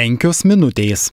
penkios minutės.